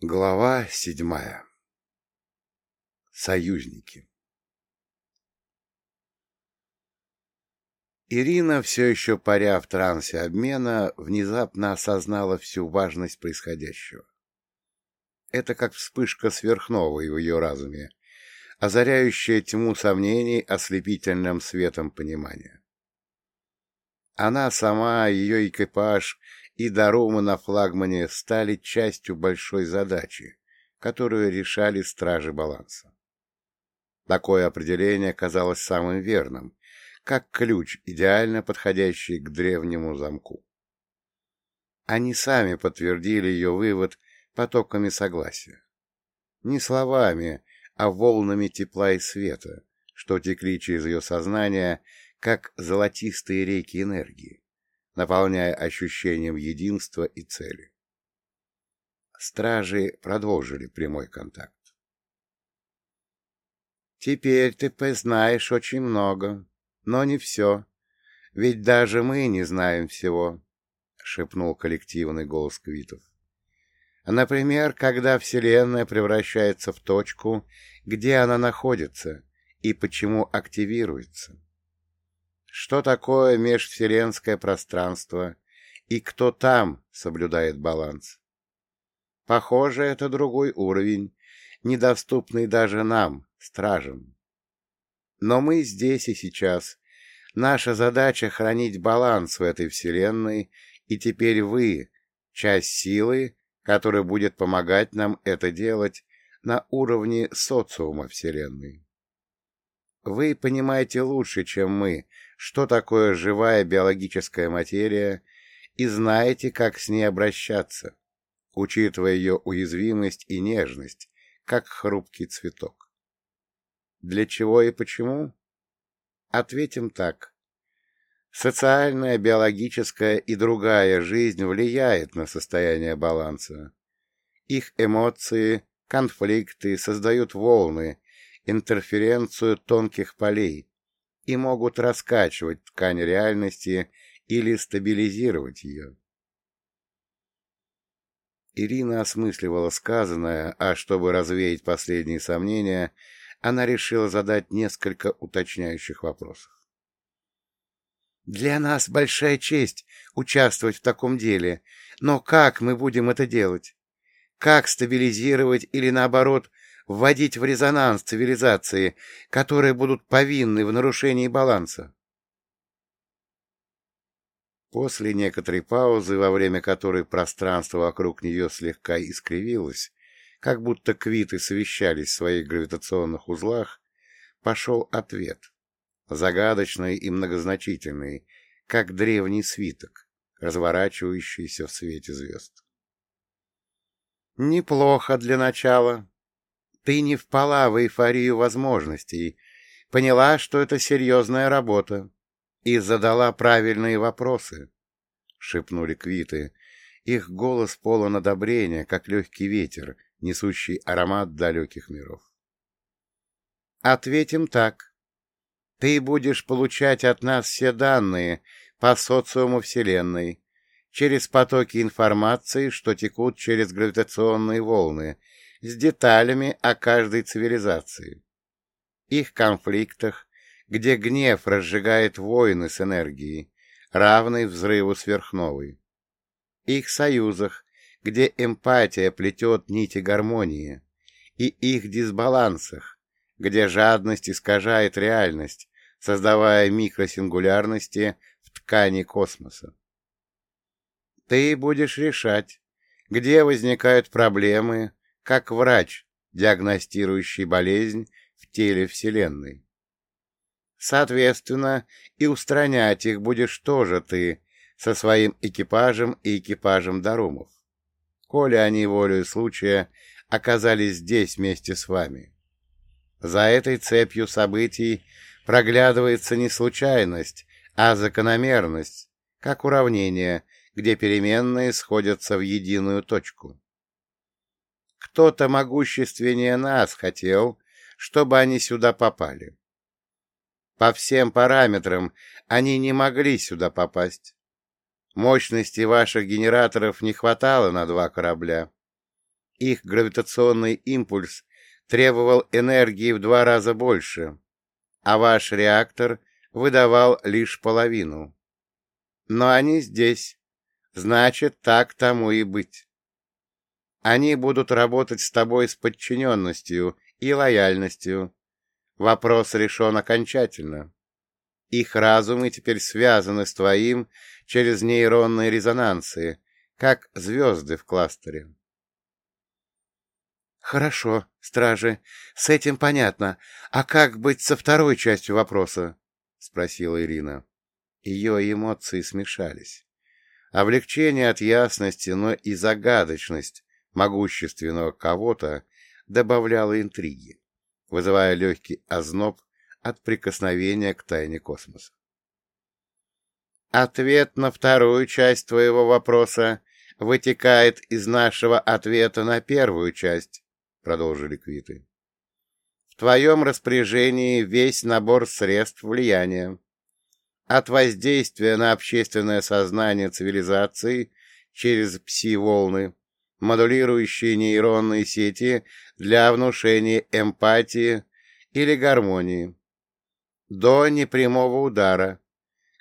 Глава седьмая. Союзники. Ирина, все еще паря в трансе обмена, внезапно осознала всю важность происходящего. Это как вспышка сверхновой в ее разуме, озаряющая тьму сомнений ослепительным светом понимания. Она сама, ее экипаж и Дарума на флагмане стали частью большой задачи, которую решали стражи баланса. Такое определение казалось самым верным, как ключ, идеально подходящий к древнему замку. Они сами подтвердили ее вывод потоками согласия. Не словами, а волнами тепла и света, что текли через ее сознание, как золотистые реки энергии наполняя ощущением единства и цели. Стражи продолжили прямой контакт. «Теперь ты знаешь очень много, но не все, ведь даже мы не знаем всего», — шепнул коллективный голос Квитов. «Например, когда Вселенная превращается в точку, где она находится и почему активируется» что такое межвселенское пространство и кто там соблюдает баланс. Похоже, это другой уровень, недоступный даже нам, стражам. Но мы здесь и сейчас. Наша задача — хранить баланс в этой вселенной, и теперь вы — часть силы, которая будет помогать нам это делать на уровне социума вселенной. Вы понимаете лучше, чем мы, что такое живая биологическая материя, и знаете, как с ней обращаться, учитывая ее уязвимость и нежность, как хрупкий цветок. Для чего и почему? Ответим так. Социальная, биологическая и другая жизнь влияет на состояние баланса. Их эмоции, конфликты создают волны, интерференцию тонких полей, и могут раскачивать ткань реальности или стабилизировать ее. Ирина осмысливала сказанное, а чтобы развеять последние сомнения, она решила задать несколько уточняющих вопросов. «Для нас большая честь участвовать в таком деле, но как мы будем это делать? Как стабилизировать или, наоборот, вводить в резонанс цивилизации, которые будут повинны в нарушении баланса. После некоторой паузы, во время которой пространство вокруг нее слегка искривилось, как будто квиты совещались в своих гравитационных узлах, пошел ответ, загадочный и многозначительный, как древний свиток, разворачивающийся в свете звезд. «Неплохо для начала», ты не впала в эйфорию возможностей, поняла, что это серьезная работа, и задала правильные вопросы, — шепнули Квиты. Их голос полон одобрения, как легкий ветер, несущий аромат далеких миров. Ответим так. Ты будешь получать от нас все данные по социуму Вселенной, через потоки информации, что текут через гравитационные волны, с деталями о каждой цивилизации, их конфликтах, где гнев разжигает войны с энергией, равной взрыву сверхновой, их союзах, где эмпатия плетет нити гармонии, и их дисбалансах, где жадность искажает реальность, создавая микросингулярности в ткани космоса. Ты будешь решать, где возникают проблемы, как врач, диагностирующий болезнь в теле Вселенной. Соответственно, и устранять их будешь тоже ты со своим экипажем и экипажем Дарумов, коли они волею случая оказались здесь вместе с вами. За этой цепью событий проглядывается не случайность, а закономерность, как уравнение, где переменные сходятся в единую точку. Кто-то могущественнее нас хотел, чтобы они сюда попали. По всем параметрам они не могли сюда попасть. Мощности ваших генераторов не хватало на два корабля. Их гравитационный импульс требовал энергии в два раза больше, а ваш реактор выдавал лишь половину. Но они здесь, значит, так тому и быть. Они будут работать с тобой с подчиненностью и лояльностью. Вопрос решен окончательно. Их разумы теперь связаны с твоим через нейронные резонансы, как звезды в кластере. «Хорошо, стражи, с этим понятно. А как быть со второй частью вопроса?» — спросила Ирина. Ее эмоции смешались. Облегчение от ясности, но и загадочность могущественного кого-то добавляла интриги, вызывая легкий озноб от прикосновения к тайне космоса. Ответ на вторую часть твоего вопроса вытекает из нашего ответа на первую часть, — продолжили Квиты. В твоем распоряжении весь набор средств влияния. От воздействия на общественное сознание цивилизации через пси-волны, модулирующие нейронные сети для внушения эмпатии или гармонии, до непрямого удара,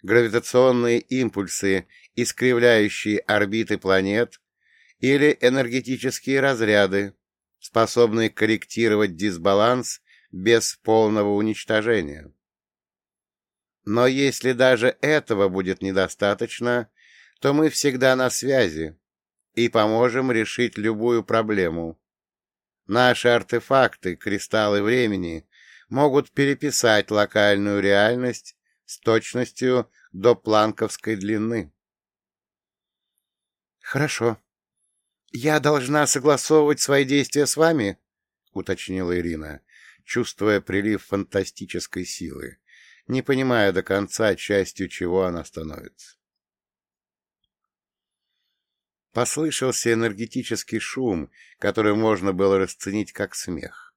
гравитационные импульсы, искривляющие орбиты планет, или энергетические разряды, способные корректировать дисбаланс без полного уничтожения. Но если даже этого будет недостаточно, то мы всегда на связи и поможем решить любую проблему. Наши артефакты, кристаллы времени, могут переписать локальную реальность с точностью до планковской длины. «Хорошо», «Я должна согласовывать свои действия с вами?» — уточнила Ирина, чувствуя прилив фантастической силы, не понимая до конца, частью чего она становится. Послышался энергетический шум, который можно было расценить как смех.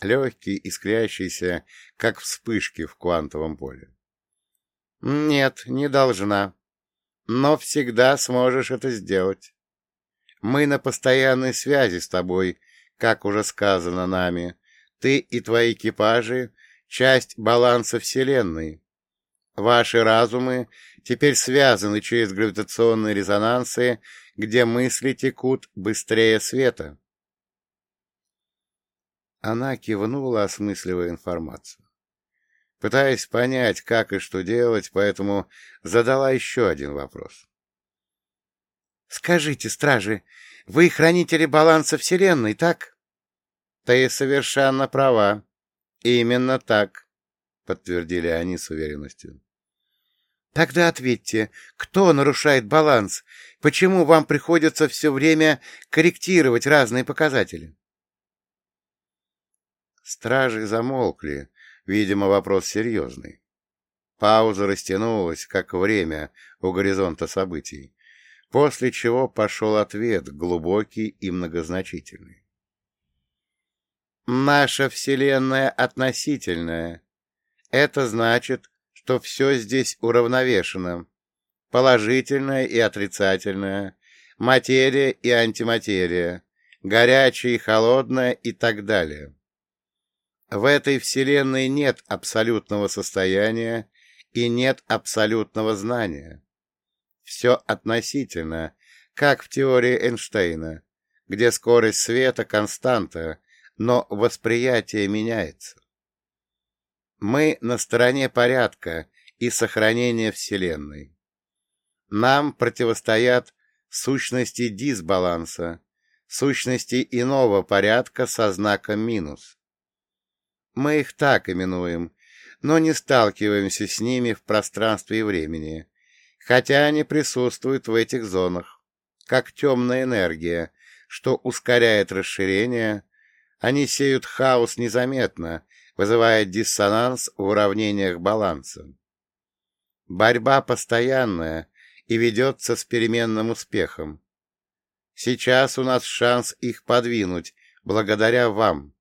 Легкий, искрящийся, как вспышки в квантовом поле. «Нет, не должна. Но всегда сможешь это сделать. Мы на постоянной связи с тобой, как уже сказано нами. Ты и твои экипажи — часть баланса Вселенной. Ваши разумы теперь связаны через гравитационные резонансы, где мысли текут быстрее света. Она кивнула, осмысливая информацию. Пытаясь понять, как и что делать, поэтому задала еще один вопрос. Скажите, стражи, вы хранители баланса Вселенной, так? Ты совершенно права. Именно так, подтвердили они с уверенностью. Тогда ответьте, кто нарушает баланс? Почему вам приходится все время корректировать разные показатели? Стражи замолкли. Видимо, вопрос серьезный. Пауза растянулась, как время у горизонта событий после чего пошел ответ, глубокий и многозначительный. «Наша Вселенная относительная. Это значит, что все здесь уравновешено. Положительное и отрицательное, материя и антиматерия, горячее и холодное и так далее. В этой Вселенной нет абсолютного состояния и нет абсолютного знания. Все относительно, как в теории Эйнштейна, где скорость света константа, но восприятие меняется. Мы на стороне порядка и сохранения Вселенной. Нам противостоят сущности дисбаланса, сущности иного порядка со знаком минус. Мы их так именуем, но не сталкиваемся с ними в пространстве и времени, хотя они присутствуют в этих зонах, как темная энергия, что ускоряет расширение, они сеют хаос незаметно, вызывая диссонанс в уравнениях баланса. Борьба постоянная и ведется с переменным успехом. Сейчас у нас шанс их подвинуть благодаря вам.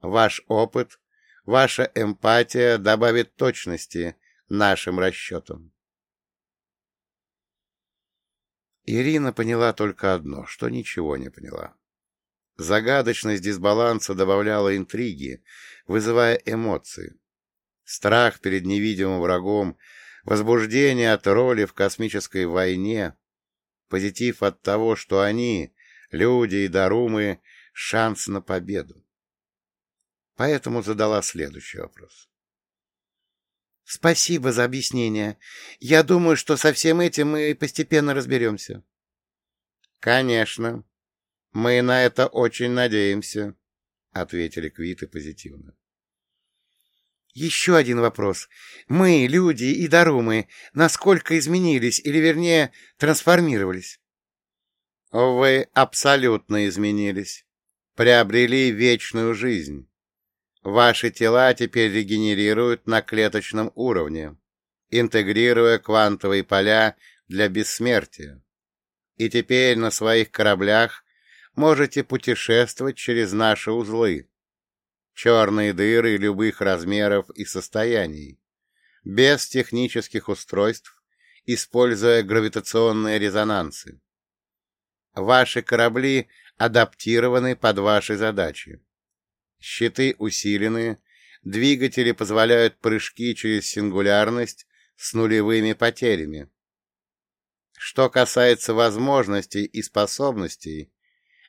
Ваш опыт, ваша эмпатия добавит точности нашим расчетам. Ирина поняла только одно, что ничего не поняла. Загадочность дисбаланса добавляла интриги, вызывая эмоции. Страх перед невидимым врагом, возбуждение от роли в космической войне, позитив от того, что они, люди и дарумы, шанс на победу. Поэтому задала следующий вопрос. Спасибо за объяснение. Я думаю, что со всем этим мы постепенно разберемся. Конечно. Мы на это очень надеемся, ответили Квиты позитивно. Еще один вопрос. Мы, люди и дарумы, насколько изменились, или, вернее, трансформировались? Вы абсолютно изменились. Приобрели вечную жизнь. Ваши тела теперь регенерируют на клеточном уровне, интегрируя квантовые поля для бессмертия. И теперь на своих кораблях можете путешествовать через наши узлы, черные дыры любых размеров и состояний, без технических устройств, используя гравитационные резонансы. Ваши корабли адаптированы под ваши задачи. Щиты усилены, двигатели позволяют прыжки через сингулярность с нулевыми потерями. Что касается возможностей и способностей,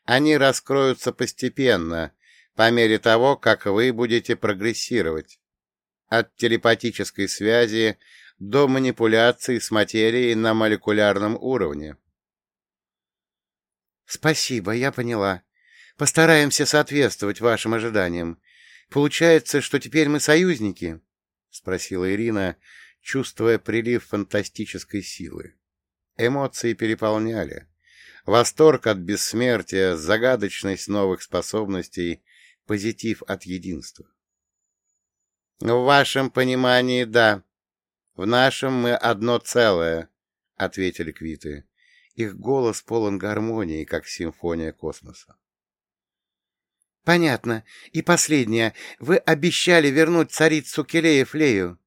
они раскроются постепенно, по мере того, как вы будете прогрессировать. От телепатической связи до манипуляций с материей на молекулярном уровне. «Спасибо, я поняла. Постараемся соответствовать вашим ожиданиям. Получается, что теперь мы союзники? — спросила Ирина, чувствуя прилив фантастической силы. Эмоции переполняли. Восторг от бессмертия, загадочность новых способностей, позитив от единства. — В вашем понимании, да. В нашем мы одно целое, — ответили Квиты. Их голос полон гармонии, как симфония космоса. Понятно. И последнее. Вы обещали вернуть царицу Келеев Лею.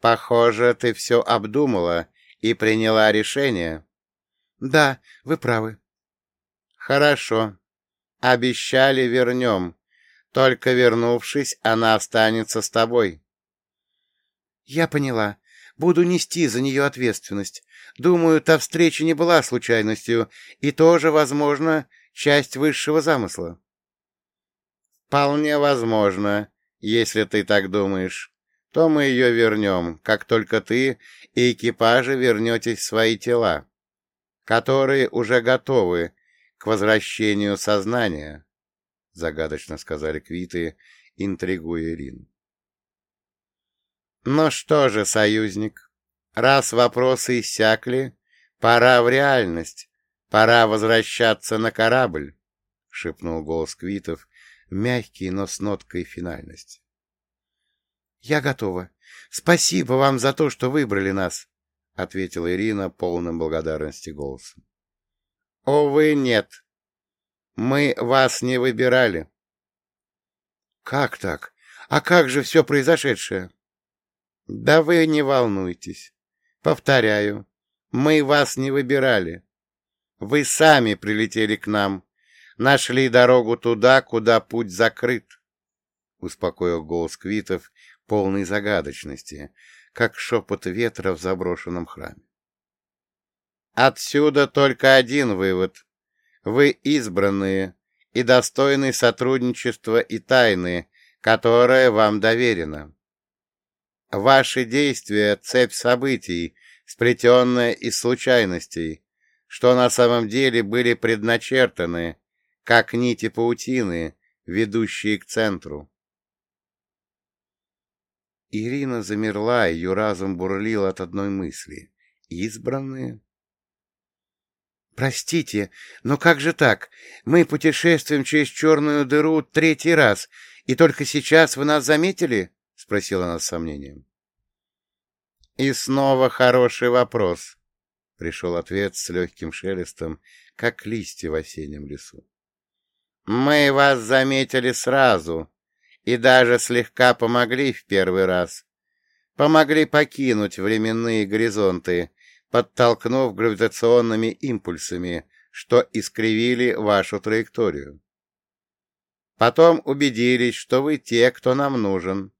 Похоже, ты все обдумала и приняла решение. Да, вы правы. Хорошо. Обещали вернем. Только вернувшись, она останется с тобой. Я поняла. Буду нести за нее ответственность. Думаю, та встреча не была случайностью и тоже, возможно, часть высшего замысла. «Вполне возможно, если ты так думаешь. То мы ее вернем, как только ты и экипажи вернетесь в свои тела, которые уже готовы к возвращению сознания», — загадочно сказали Квиты, интригуя Ирину. «Ну что же, союзник, раз вопросы иссякли, пора в реальность, пора возвращаться на корабль», — шепнул голос Квитов, мягкий, но с ноткой финальности. — Я готова. Спасибо вам за то, что выбрали нас, — ответила Ирина полным благодарности голосом. — Увы, нет. Мы вас не выбирали. — Как так? А как же все произошедшее? — Да вы не волнуйтесь. Повторяю, мы вас не выбирали. Вы сами прилетели к нам, нашли дорогу туда, куда путь закрыт, — успокоил голос Квитов, полный загадочности, как шепот ветра в заброшенном храме. Отсюда только один вывод. Вы избранные и достойны сотрудничества и тайны, которая вам доверена. Ваши действия — цепь событий, сплетенная из случайностей, что на самом деле были предначертаны, как нити паутины, ведущие к центру. Ирина замерла, ее разум бурлил от одной мысли. Избранные? «Простите, но как же так? Мы путешествуем через черную дыру третий раз, и только сейчас вы нас заметили?» — спросила она с сомнением. «И снова хороший вопрос», — пришел ответ с легким шелестом, как листья в осеннем лесу. Мы вас заметили сразу и даже слегка помогли в первый раз. Помогли покинуть временные горизонты, подтолкнув гравитационными импульсами, что искривили вашу траекторию. Потом убедились, что вы те, кто нам нужен.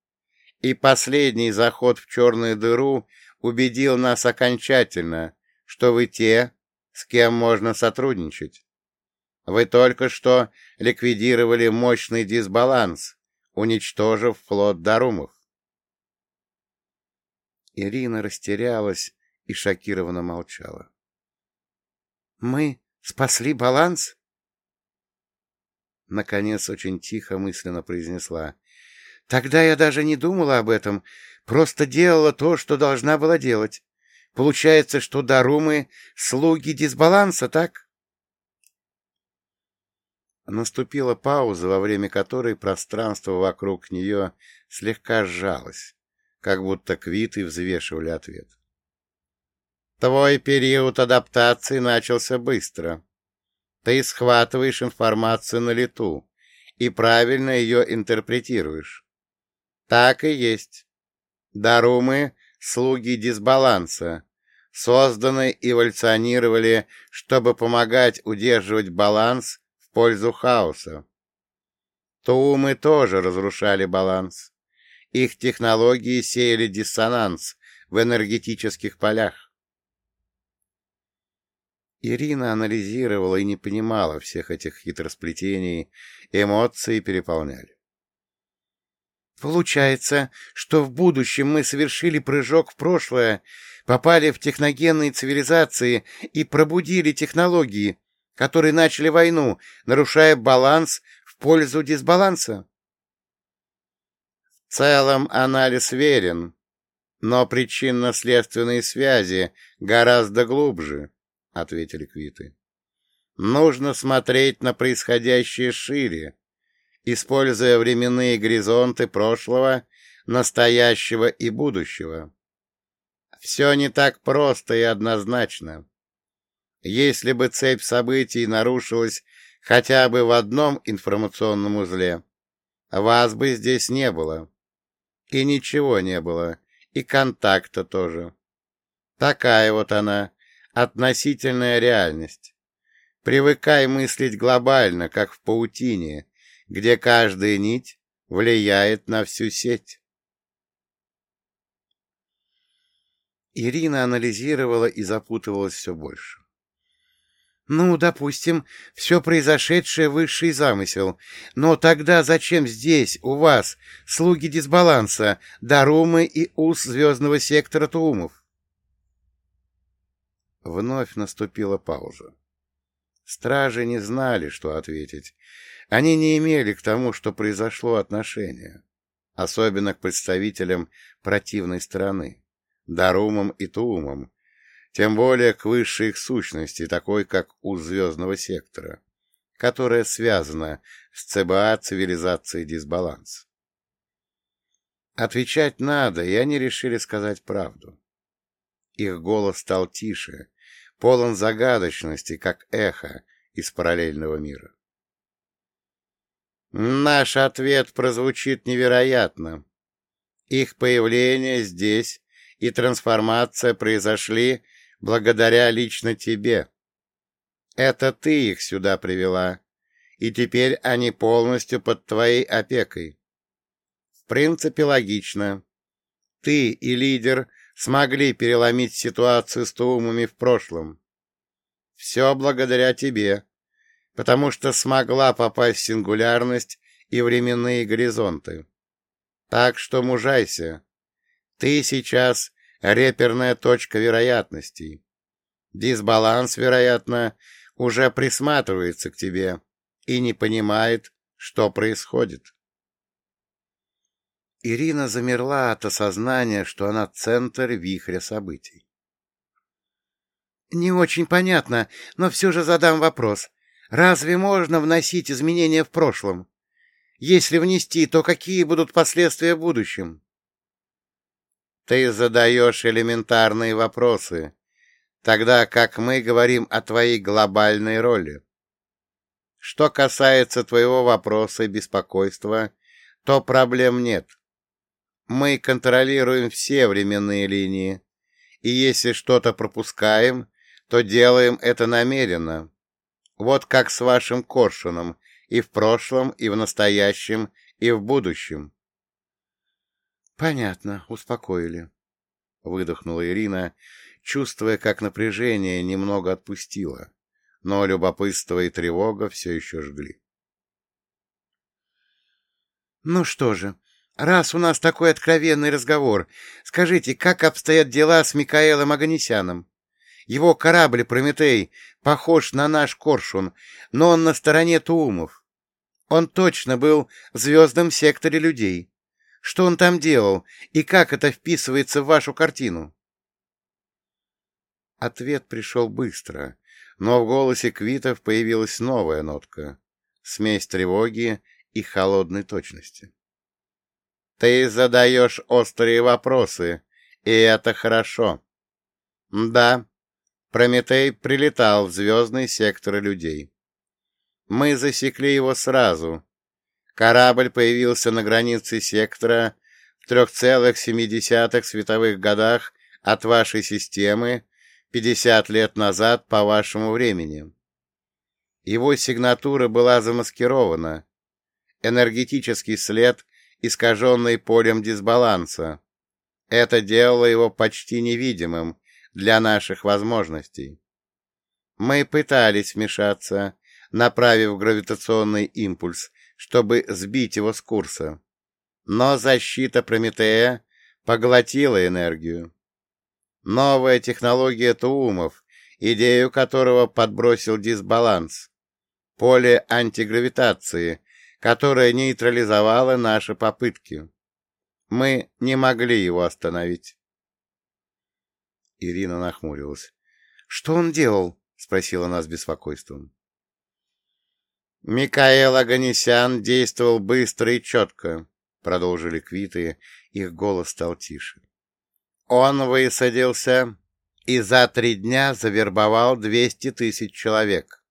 И последний заход в черную дыру убедил нас окончательно, что вы те, с кем можно сотрудничать. Вы только что ликвидировали мощный дисбаланс, уничтожив флот Дарумов. Ирина растерялась и шокированно молчала. — Мы спасли баланс? Наконец, очень тихо мысленно произнесла. — Тогда я даже не думала об этом, просто делала то, что должна была делать. Получается, что Дарумы — слуги дисбаланса, так? Наступила пауза, во время которой пространство вокруг нее слегка сжалось как будто квиты взвешивали ответ. Твой период адаптации начался быстро. Ты схватываешь информацию на лету и правильно ее интерпретируешь. Так и есть. Дарумы — слуги дисбаланса, созданы эволюционировали, чтобы помогать удерживать баланс пользу хаоса. Туумы тоже разрушали баланс. Их технологии сеяли диссонанс в энергетических полях. Ирина анализировала и не понимала всех этих хитросплетений, эмоции переполняли. Получается, что в будущем мы совершили прыжок в прошлое, попали в техногенные цивилизации и пробудили технологии, которые начали войну, нарушая баланс в пользу дисбаланса? В целом анализ верен, но причинно-следственные связи гораздо глубже, — ответили Квиты. Нужно смотреть на происходящее шире, используя временные горизонты прошлого, настоящего и будущего. Все не так просто и однозначно. Если бы цепь событий нарушилась хотя бы в одном информационном узле, вас бы здесь не было. И ничего не было, и контакта тоже. Такая вот она, относительная реальность. Привыкай мыслить глобально, как в паутине, где каждая нить влияет на всю сеть. Ирина анализировала и запутывалась все больше. Ну, допустим, все произошедшее высший замысел. Но тогда зачем здесь, у вас, слуги дисбаланса, Дарумы и Ус звездного сектора Туумов? Вновь наступила пауза. Стражи не знали, что ответить. Они не имели к тому, что произошло, отношения. Особенно к представителям противной стороны, Дарумам и Туумам, тем более к высшей их сущности, такой как у звездного сектора, которая связана с ЦБА цивилизацией дисбаланс. Отвечать надо, и они решили сказать правду. Их голос стал тише, полон загадочности, как эхо из параллельного мира. Наш ответ прозвучит невероятно. Их появление здесь и трансформация произошли благодаря лично тебе. Это ты их сюда привела, и теперь они полностью под твоей опекой. В принципе, логично. Ты и лидер смогли переломить ситуацию с Туумами в прошлом. Все благодаря тебе, потому что смогла попасть в сингулярность и временные горизонты. Так что мужайся. Ты сейчас реперная точка вероятностей. Дисбаланс, вероятно, уже присматривается к тебе и не понимает, что происходит. Ирина замерла от осознания, что она центр вихря событий. «Не очень понятно, но все же задам вопрос. Разве можно вносить изменения в прошлом? Если внести, то какие будут последствия в будущем?» Ты задаешь элементарные вопросы, тогда как мы говорим о твоей глобальной роли. Что касается твоего вопроса и беспокойства, то проблем нет. Мы контролируем все временные линии, и если что-то пропускаем, то делаем это намеренно. Вот как с вашим коршуном и в прошлом, и в настоящем, и в будущем. — Понятно, успокоили, — выдохнула Ирина, чувствуя, как напряжение немного отпустило, но любопытство и тревога все еще жгли. — Ну что же, раз у нас такой откровенный разговор, скажите, как обстоят дела с Микаэлом Аганесяном? Его корабль «Прометей» похож на наш «Коршун», но он на стороне Туумов. Он точно был в звездном секторе людей. Что он там делал и как это вписывается в вашу картину? Ответ пришел быстро, но в голосе Квитов появилась новая нотка — смесь тревоги и холодной точности. «Ты задаешь острые вопросы, и это хорошо. Да, Прометей прилетал в звездный сектор людей. Мы засекли его сразу. Корабль появился на границе сектора в 3,7 световых годах от вашей системы 50 лет назад по вашему времени. Его сигнатура была замаскирована. Энергетический след, искаженный полем дисбаланса. Это делало его почти невидимым для наших возможностей. Мы пытались вмешаться, направив гравитационный импульс, чтобы сбить его с курса. Но защита Прометея поглотила энергию. Новая технология Туумов, идею которого подбросил дисбаланс. Поле антигравитации, которое нейтрализовало наши попытки. Мы не могли его остановить. Ирина нахмурилась. — Что он делал? — спросила она с беспокойством. Микаэл Аганесян действовал быстро и четко, — продолжили Квиты, их голос стал тише. Он высадился и за три дня завербовал двести тысяч человек.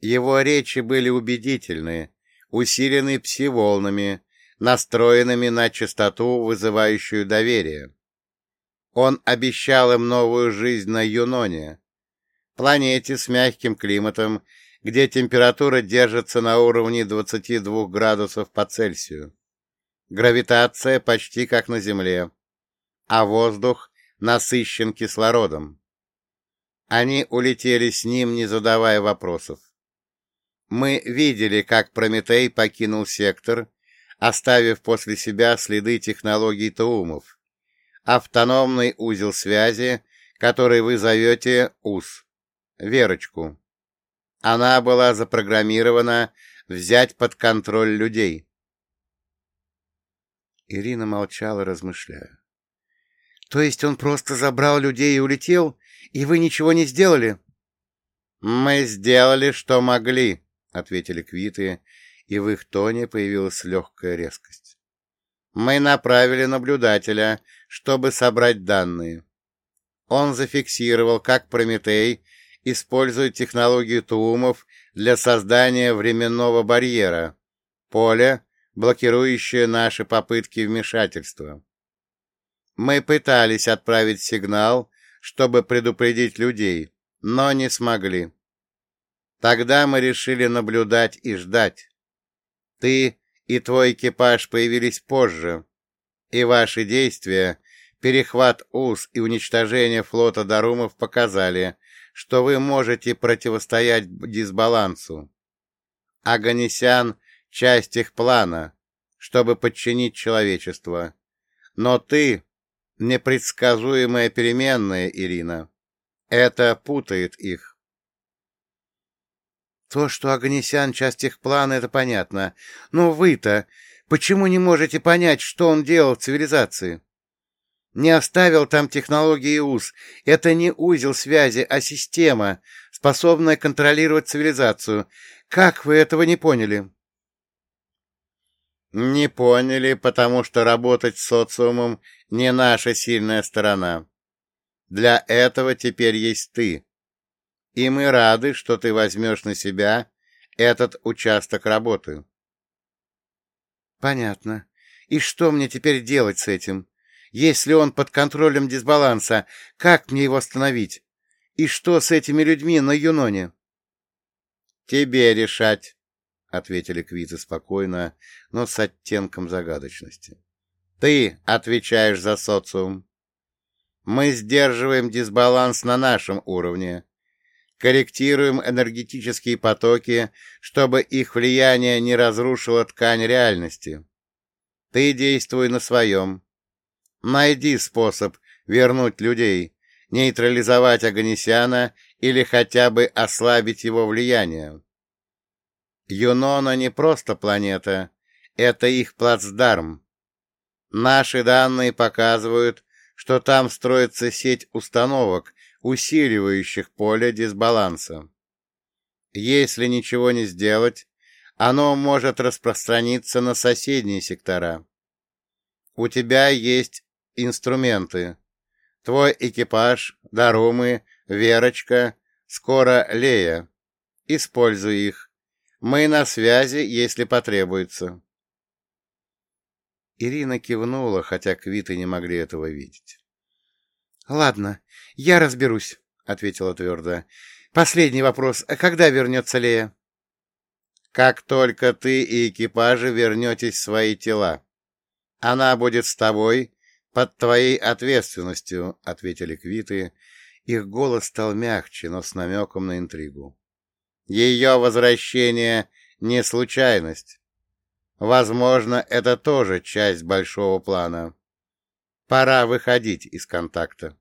Его речи были убедительны, усилены пси-волнами, настроенными на частоту, вызывающую доверие. Он обещал им новую жизнь на Юноне, планете с мягким климатом где температура держится на уровне 22 градусов по Цельсию. Гравитация почти как на Земле, а воздух насыщен кислородом. Они улетели с ним, не задавая вопросов. Мы видели, как Прометей покинул сектор, оставив после себя следы технологий Таумов, автономный узел связи, который вы зовете УЗ, Верочку. Она была запрограммирована взять под контроль людей. Ирина молчала, размышляя. — То есть он просто забрал людей и улетел, и вы ничего не сделали? — Мы сделали, что могли, — ответили Квиты, и в их тоне появилась легкая резкость. Мы направили наблюдателя, чтобы собрать данные. Он зафиксировал, как Прометей использует технологию Туумов для создания временного барьера, поля, блокирующее наши попытки вмешательства. Мы пытались отправить сигнал, чтобы предупредить людей, но не смогли. Тогда мы решили наблюдать и ждать. Ты и твой экипаж появились позже, и ваши действия, перехват УЗ и уничтожение флота Дарумов показали, что вы можете противостоять дисбалансу. Аганесян — часть их плана, чтобы подчинить человечество. Но ты — непредсказуемая переменная, Ирина. Это путает их. То, что Аганесян — часть их плана, это понятно. Но вы-то почему не можете понять, что он делал в цивилизации? Не оставил там технологии УЗ. Это не узел связи, а система, способная контролировать цивилизацию. Как вы этого не поняли? Не поняли, потому что работать с социумом не наша сильная сторона. Для этого теперь есть ты. И мы рады, что ты возьмешь на себя этот участок работы. Понятно. И что мне теперь делать с этим? Если он под контролем дисбаланса, как мне его остановить? И что с этими людьми на Юноне? — Тебе решать, —— ответили Квиты спокойно, но с оттенком загадочности. «Ты отвечаешь за социум. Мы сдерживаем дисбаланс на нашем уровне, корректируем энергетические потоки, чтобы их влияние не разрушило ткань реальности. Ты действуй на своем. Найди способ вернуть людей, нейтрализовать Аганесяна или хотя бы ослабить его влияние. Юнона не просто планета, это их плацдарм. Наши данные показывают, что там строится сеть установок, усиливающих поле дисбаланса. Если ничего не сделать, оно может распространиться на соседние сектора. У тебя есть инструменты. Твой экипаж, Дарумы, Верочка, скоро Лея. Используй их. Мы на связи, если потребуется. Ирина кивнула, хотя квиты не могли этого видеть. — Ладно, я разберусь, — ответила твердо. — Последний вопрос. Когда вернется Лея? — Как только ты и экипажи вернетесь в свои тела. Она будет с тобой, под твоей ответственностью, — ответили квиты. Их голос стал мягче, но с намеком на интригу. Ее возвращение — не случайность. Возможно, это тоже часть большого плана. Пора выходить из контакта.